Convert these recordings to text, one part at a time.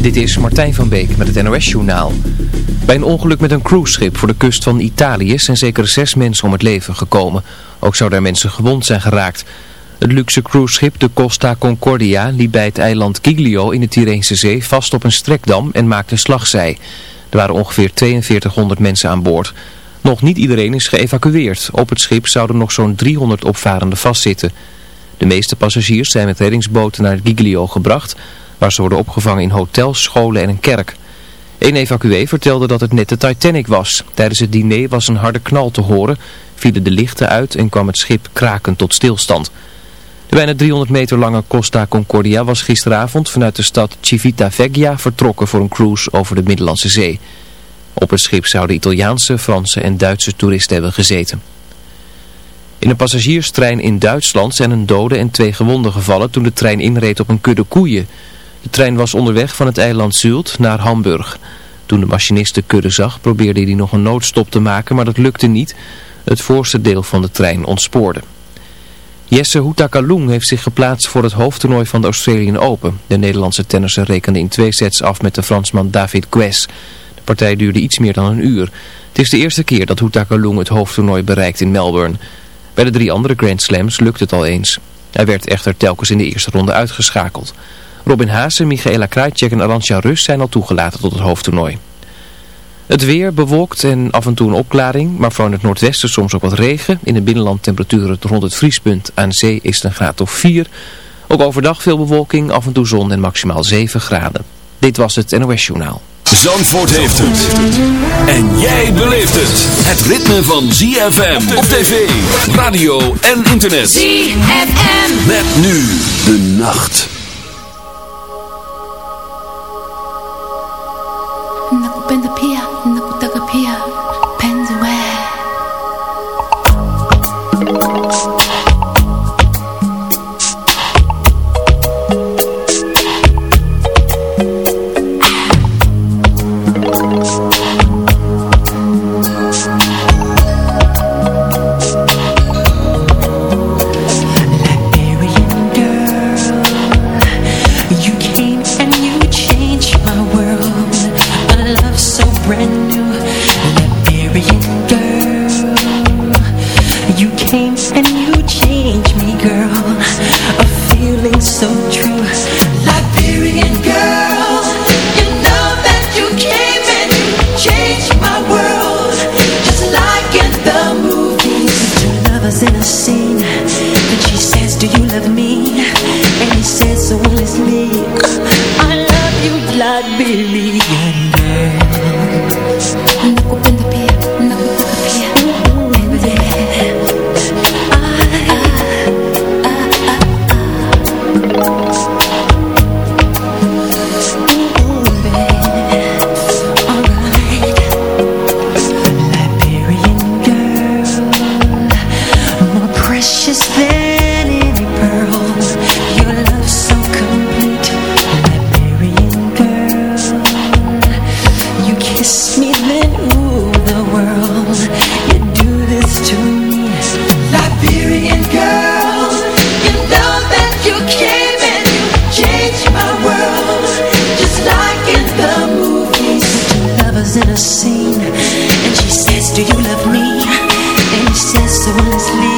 Dit is Martijn van Beek met het NOS-journaal. Bij een ongeluk met een cruiseschip voor de kust van Italië zijn zeker zes mensen om het leven gekomen. Ook zouden er mensen gewond zijn geraakt. Het luxe cruiseschip de Costa Concordia liep bij het eiland Giglio in de Tyreense Zee vast op een strekdam en maakte slagzij. Er waren ongeveer 4200 mensen aan boord. Nog niet iedereen is geëvacueerd. Op het schip zouden nog zo'n 300 opvarenden vastzitten. De meeste passagiers zijn met reddingsboten naar Giglio gebracht waar ze worden opgevangen in hotels, scholen en een kerk. Een evacuee vertelde dat het net de Titanic was. Tijdens het diner was een harde knal te horen, vielen de lichten uit en kwam het schip krakend tot stilstand. De bijna 300 meter lange Costa Concordia was gisteravond vanuit de stad Civitavecchia vertrokken voor een cruise over de Middellandse Zee. Op het schip zouden Italiaanse, Franse en Duitse toeristen hebben gezeten. In een passagierstrein in Duitsland zijn een dode en twee gewonden gevallen toen de trein inreed op een kudde koeien. De trein was onderweg van het eiland Zult naar Hamburg. Toen de machinist de kudde zag probeerde hij nog een noodstop te maken, maar dat lukte niet. Het voorste deel van de trein ontspoorde. Jesse Houtakalung heeft zich geplaatst voor het hoofdtoernooi van de Australian Open. De Nederlandse tennisser rekende in twee sets af met de Fransman David Gues. De partij duurde iets meer dan een uur. Het is de eerste keer dat Houtakalung het hoofdtoernooi bereikt in Melbourne. Bij de drie andere Grand Slams lukt het al eens. Hij werd echter telkens in de eerste ronde uitgeschakeld. Robin Haase, Michaela Krajcek en Arantja Rus zijn al toegelaten tot het hoofdtoernooi. Het weer bewolkt en af en toe een opklaring, maar vooral in het noordwesten soms ook wat regen. In het binnenland temperaturen rond het vriespunt. Aan zee is het een graad of 4. Ook overdag veel bewolking, af en toe zon en maximaal 7 graden. Dit was het NOS Journaal. Zandvoort heeft het. En jij beleeft het. Het ritme van ZFM op tv, radio en internet. ZFM. Met nu de nacht. Nakupenda pia nakutaka in a scene, and she says, Do you love me? And he says, So honestly,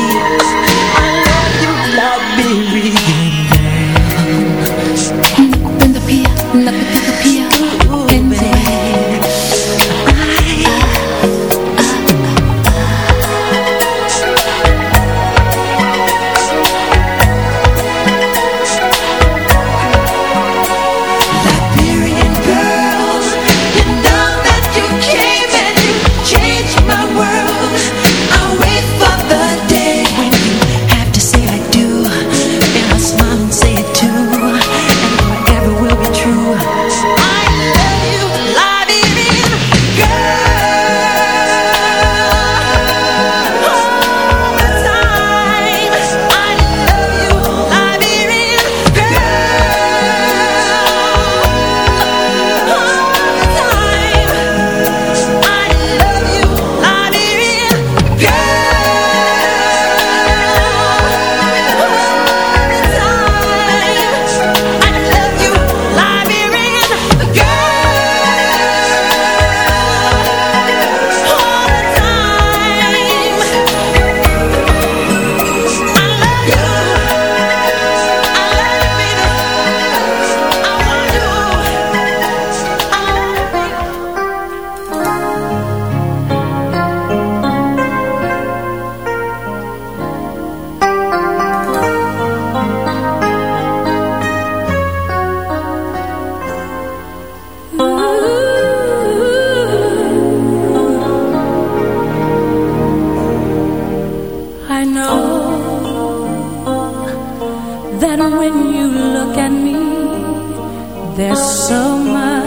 that when you look at me, there's so much.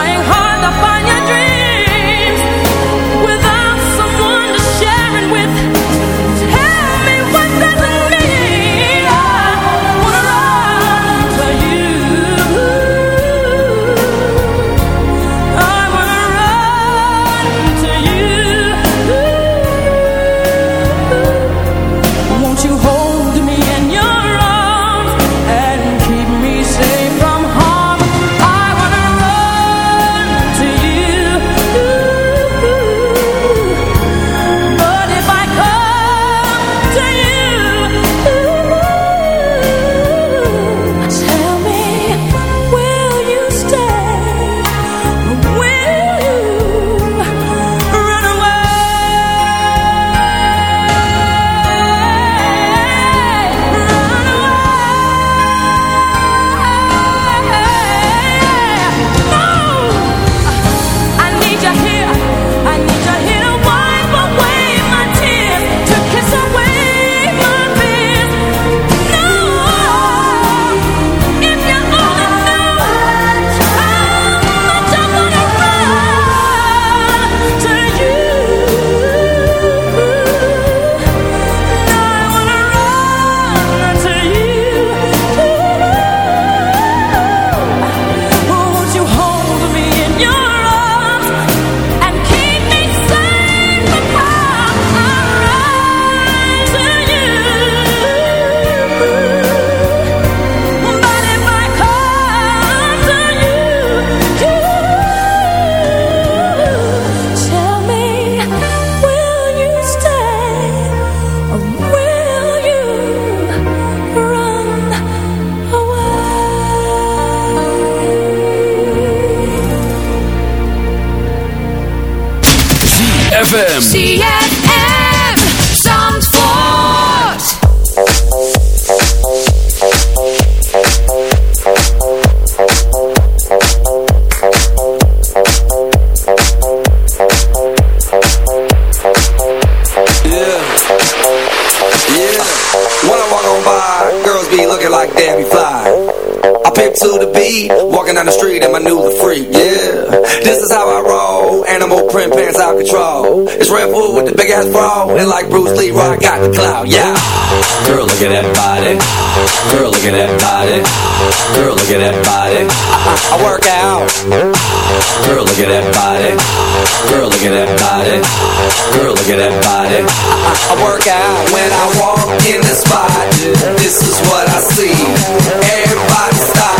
trying hard to find your dream. ZFM. ass brawl. And like Bruce Lee, I got the clout, yeah. Girl, look at that body. Girl, look at that body. Girl, look at that body. I, I work out. Girl, look at that body. Girl, look at that body. Girl, look at that body. I, I work out when I walk in the spot. This is what I see. Everybody stop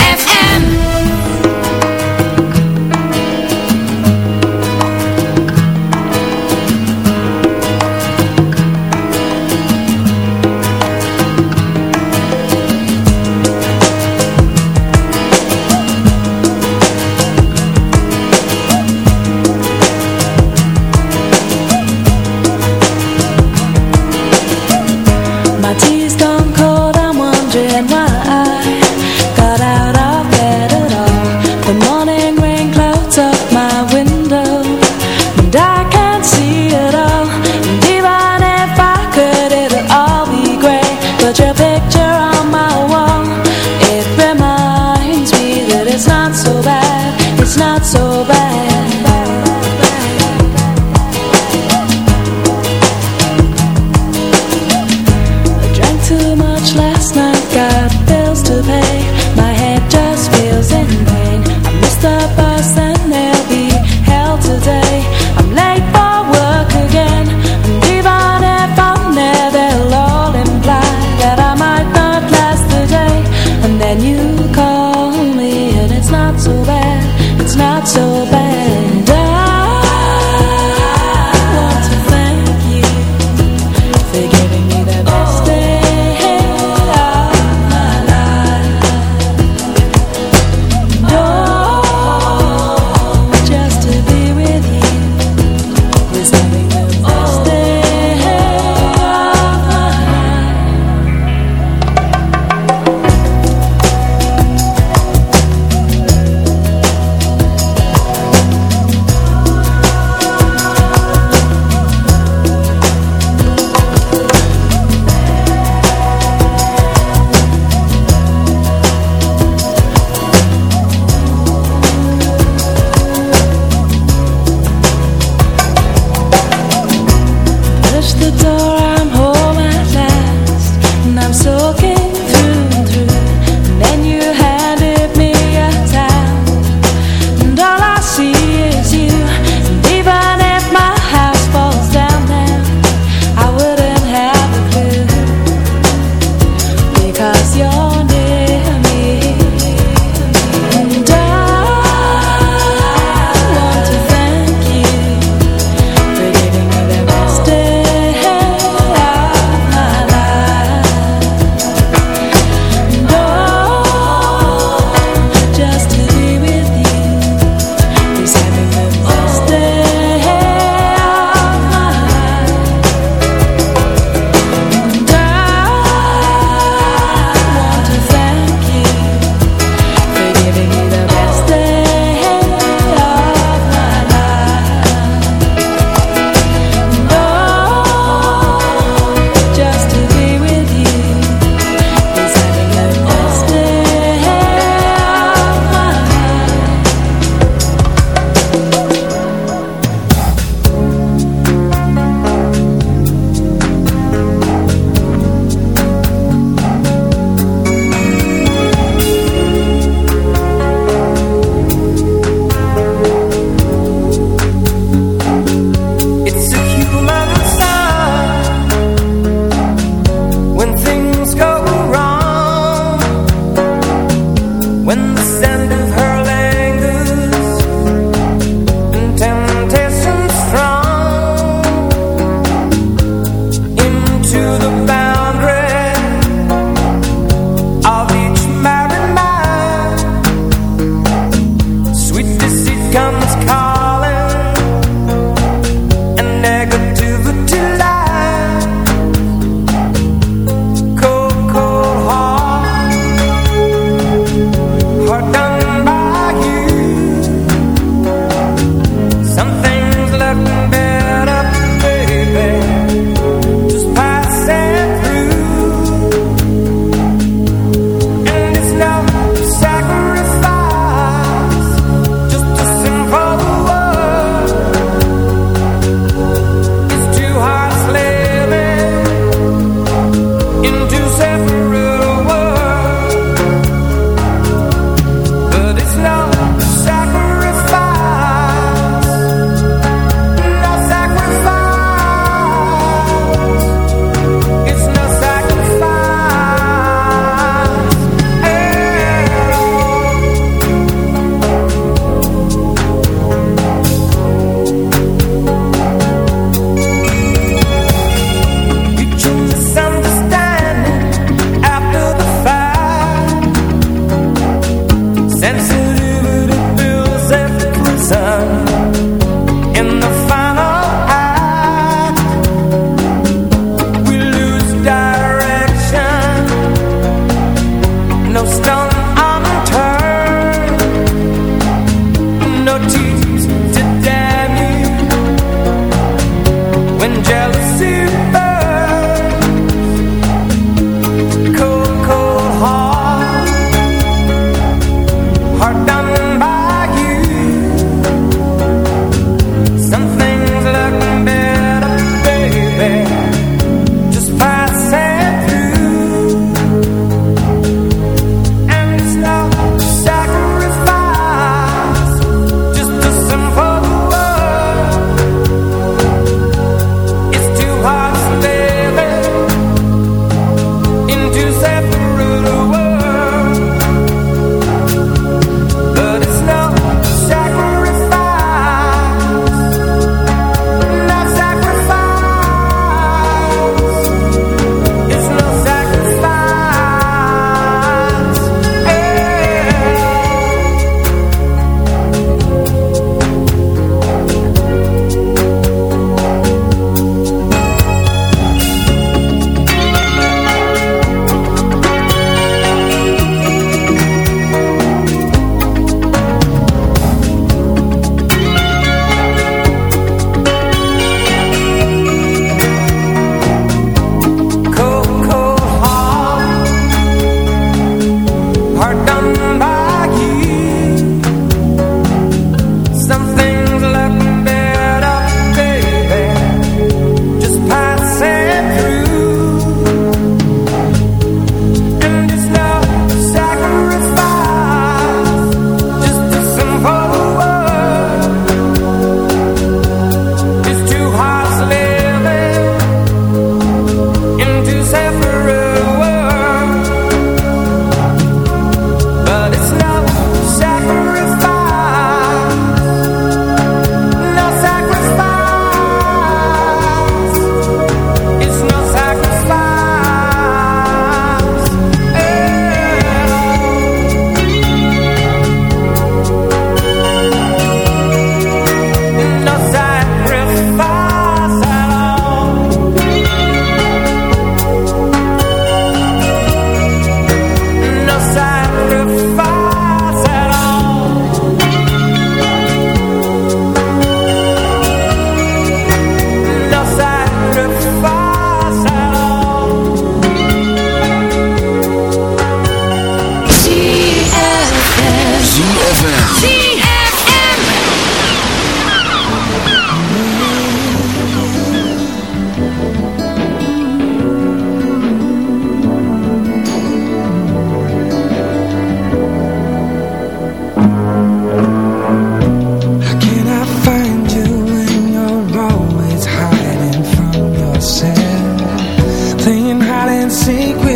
secret.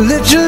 literally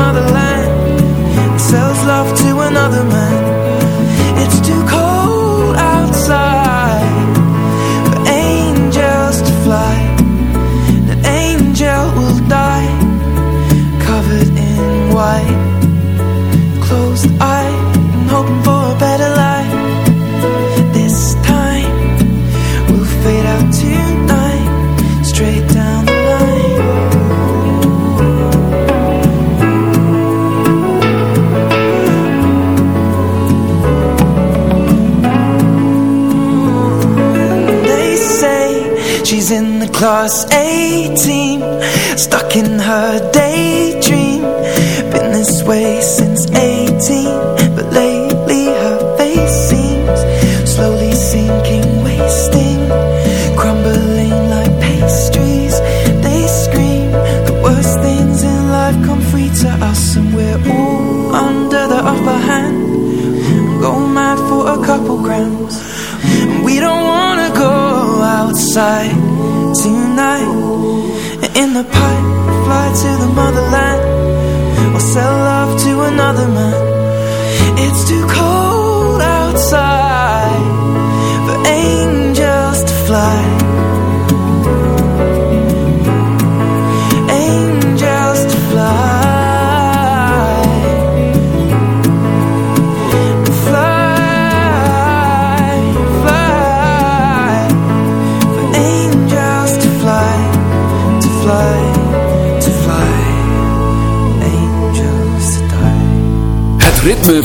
motherland.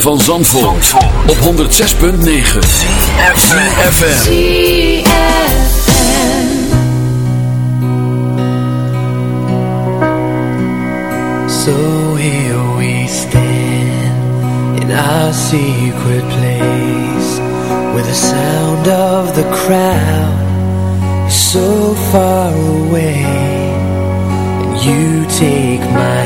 van Zandvoort, op 106.9 CFFM So here we stand In our secret place Where the sound of the crowd Is so far away. And you take my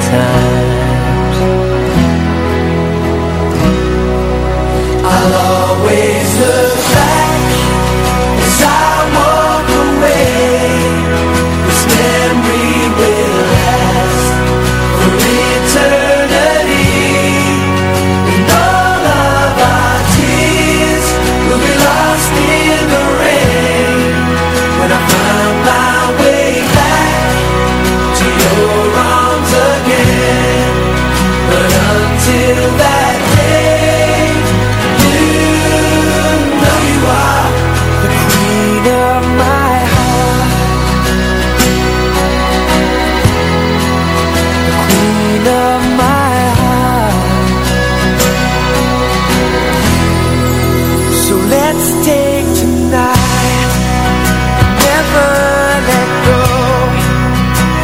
times. I'll always look.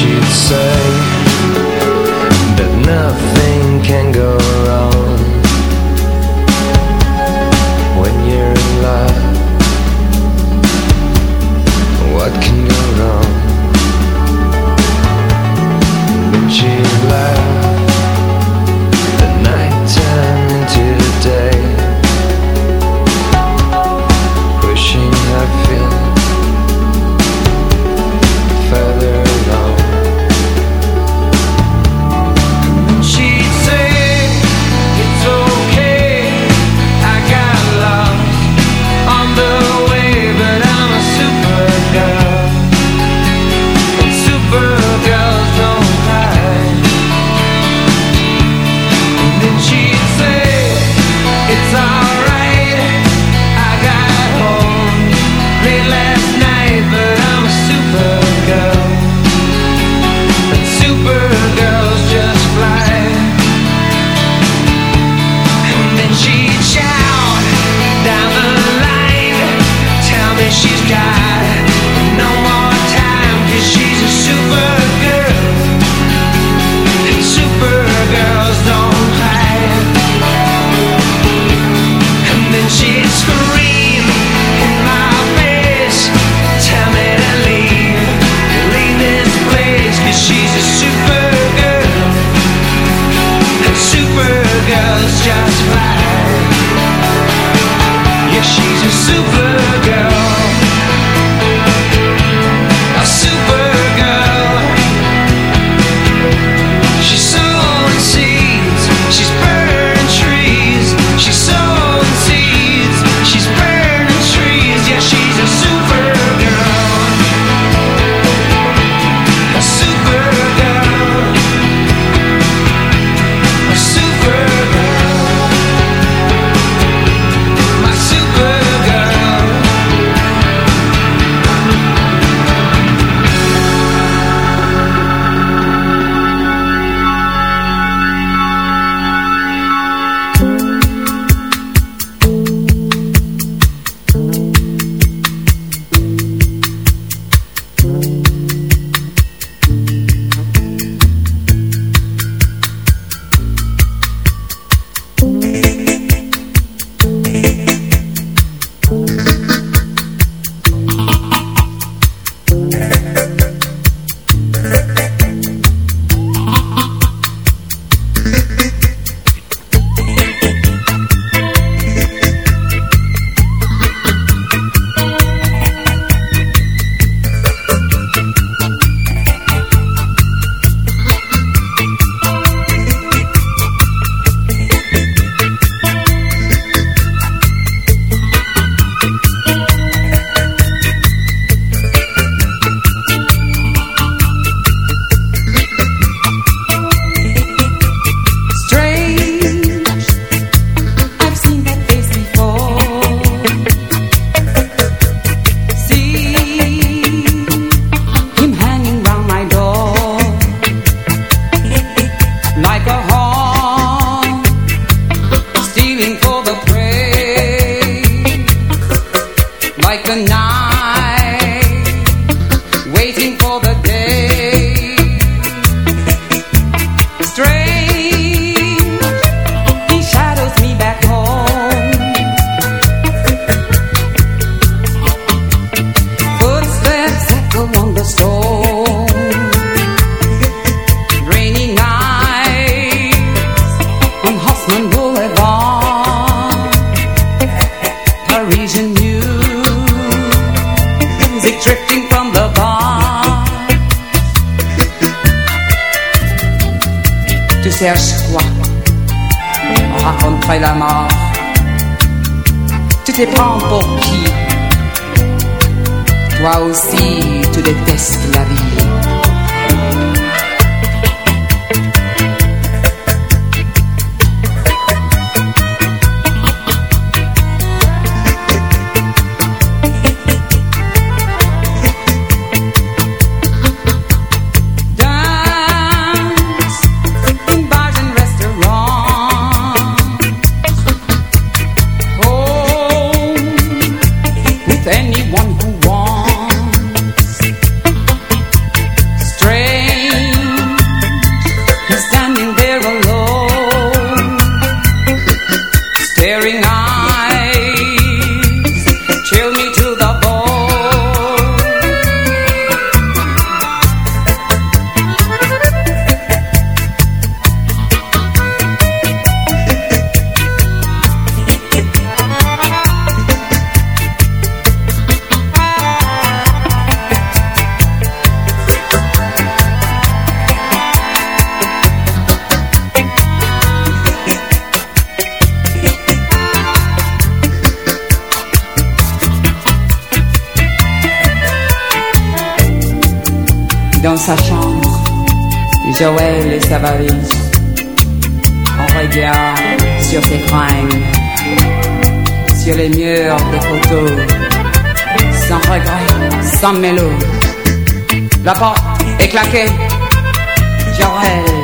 she'd say. chambre, Joël et sa valise. On regarde sur ses fringues, sur les murs des photos, sans regret, sans mélodie. La porte est claquée, Joël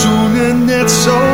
zoenen net zo